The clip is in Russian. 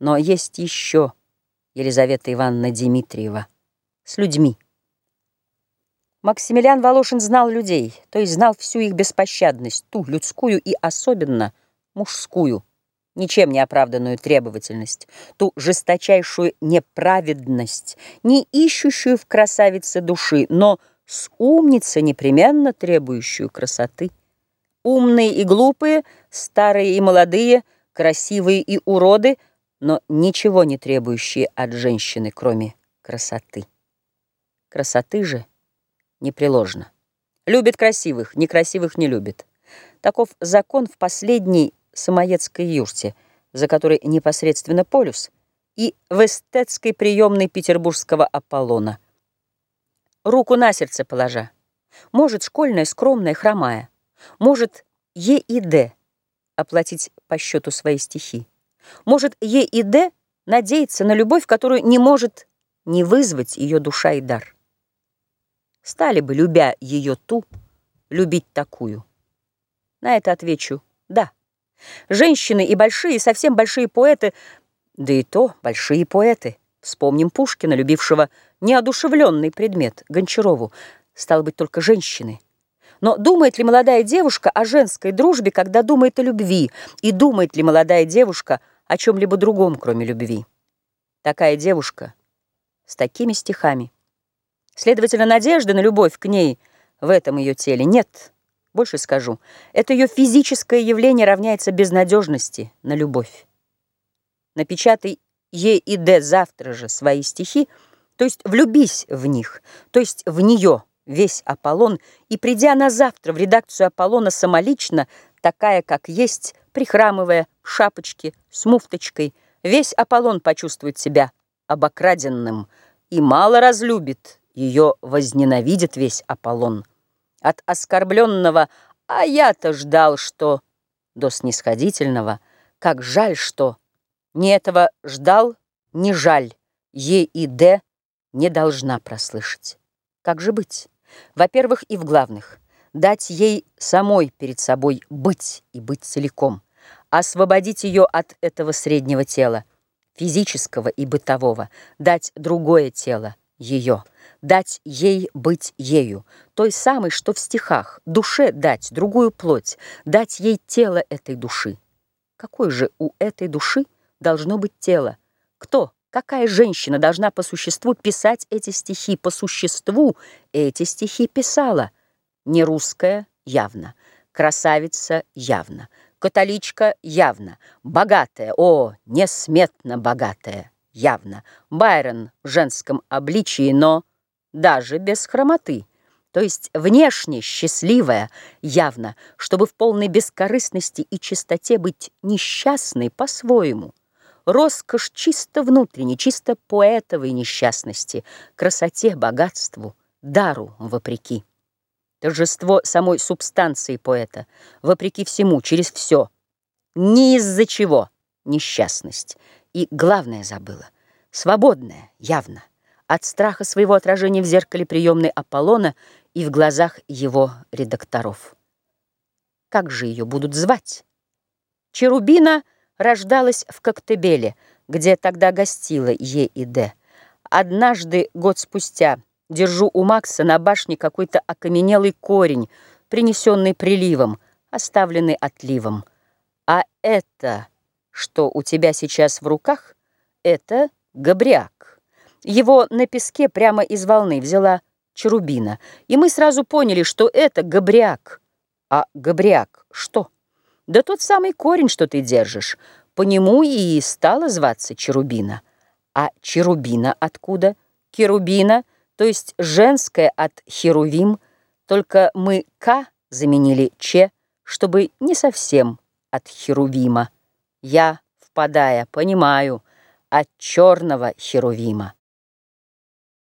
Но есть еще Елизавета Ивановна Дмитриева с людьми. Максимилиан Волошин знал людей, то есть знал всю их беспощадность, ту людскую и особенно мужскую, ничем не оправданную требовательность, ту жесточайшую неправедность, не ищущую в красавице души, но с умницы непременно требующую красоты. Умные и глупые, старые и молодые, красивые и уроды, но ничего не требующие от женщины, кроме красоты. Красоты же непреложно. Любит красивых, некрасивых не любит. Таков закон в последней самоедской юрте, за которой непосредственно полюс, и в эстетской приемной петербургского Аполлона. Руку на сердце положа. Может, школьная, скромная, хромая. Может, Е и Д оплатить по счету свои стихи. Может, Е и Д надеяться на любовь, которую не может не вызвать ее душа и дар. Стали бы, любя ее ту, любить такую? На это отвечу «да». Женщины и большие, совсем большие поэты, да и то большие поэты. Вспомним Пушкина, любившего неодушевленный предмет, Гончарову. Стало быть, только женщины. Но думает ли молодая девушка о женской дружбе, когда думает о любви? И думает ли молодая девушка о чем-либо другом, кроме любви? Такая девушка с такими стихами. Следовательно, надежды на любовь к ней в этом ее теле нет. Больше скажу, это ее физическое явление равняется безнадежности на любовь. Напечатай Е и Д завтра же свои стихи, то есть влюбись в них, то есть в нее весь Аполлон, и придя на завтра в редакцию Аполлона самолично, такая, как есть, прихрамывая, в шапочке, с муфточкой, весь Аполлон почувствует себя обокраденным и мало разлюбит, ее возненавидит весь Аполлон. От оскорбленного «а я-то ждал, что...» до снисходительного «как жаль, что...» Не этого ждал, не жаль, Е и Д не должна прослышать. Как же быть? Во-первых, и в главных. Дать ей самой перед собой быть и быть целиком. Освободить ее от этого среднего тела, физического и бытового. Дать другое тело, ее. Дать ей быть ею. Той самой, что в стихах. Душе дать другую плоть. Дать ей тело этой души. Какой же у этой души должно быть тело? Кто? Какая женщина должна по существу писать эти стихи? По существу эти стихи писала. Не русская явно, красавица явно, католичка явно, богатая, о, несметно богатая явно, Байрон в женском обличии, но даже без хромоты. То есть внешне счастливая, явно, чтобы в полной бескорыстности и чистоте быть несчастной по-своему – роскошь чисто внутренней, чисто поэтовой несчастности, красоте, богатству, дару вопреки. Торжество самой субстанции поэта, вопреки всему, через все. Ни из-за чего несчастность. И главное забыла, свободная, явно, от страха своего отражения в зеркале приемной Аполлона и в глазах его редакторов. Как же ее будут звать? Черубина — рождалась в Коктебеле, где тогда гостила Е и Д. Однажды, год спустя, держу у Макса на башне какой-то окаменелый корень, принесенный приливом, оставленный отливом. А это, что у тебя сейчас в руках, это габряк. Его на песке прямо из волны взяла Черубина, и мы сразу поняли, что это габряк. А габряк что? Да тот самый корень, что ты держишь. По нему и стала зваться Черубина. А Черубина откуда? Керубина, то есть женское от Херувим, только мы «к» заменили «ч», чтобы не совсем от Херувима. Я, впадая, понимаю, от черного Херувима.